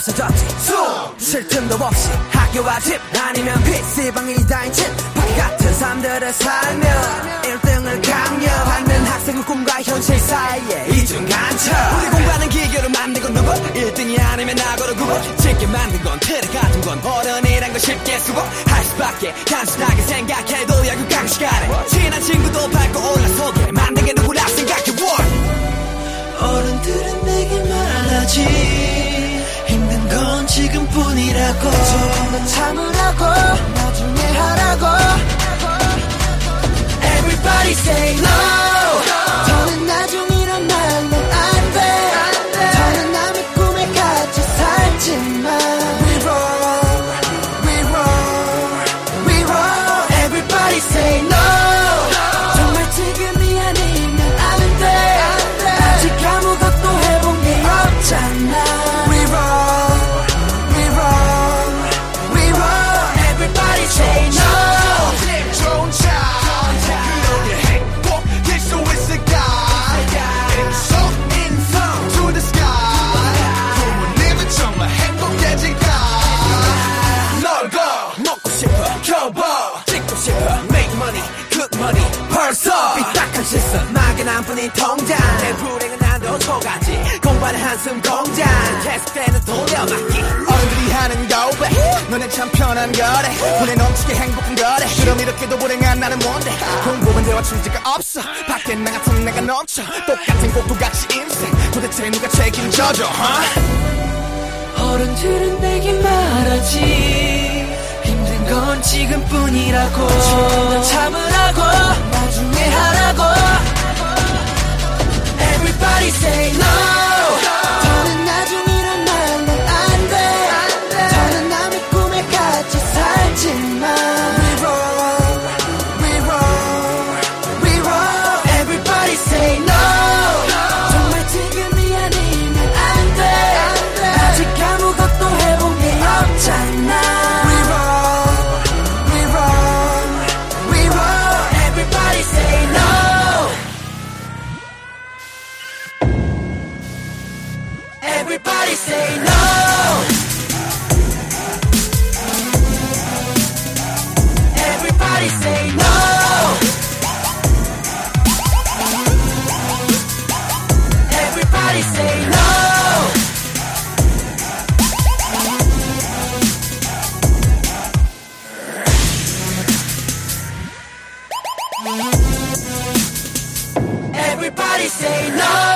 수도 없이 학교와 집 아니면 PC방이 다인 집 바퀴 같은 삶들을 살며 1등을 강요하는 학생의 꿈과 현실 사이에 이중 간첩. 우리 공부하는 기계로 만든 건 누구? 1등이 아니면 나고로 구분 쉽게 만든 건 틀에 같은 건 어른이란 걸 쉽게 수고 할 수밖에 단순하게 생각해도 야구 강 시간에 친한 친구도 밟고 올라서게 만든 게 누구라 뿐이라고 조금 더 참으라고 나중에 하라고 Everybody say no 더는 나중이란 말로 안돼 더는 남의 꿈에 갇혀 살지만 We roll, we roll, we roll Everybody say no 삐딱한 시선. 막연한 뿐인 통장. 내 불행은 난도 속아지. 공부하는 한숨 공장. 계속되는 돌려막기. 어른들이 하는 고백 너네 참 편한 거래. 눈에 넘치게 행복한 거래. 그럼 이렇게도 불행한 나는 뭔데? 공부만 대화 취지가 없어. 밖에 나 같은 내가 넘쳐. 똑같은 같이 인생. 도대체 누가 책임져줘 huh? 어른들은 내게 말하지. 힘든 건 지금뿐이라고. 조금 더 참으라고 하라고 Everybody say no. Everybody say no. Everybody say no. Everybody say no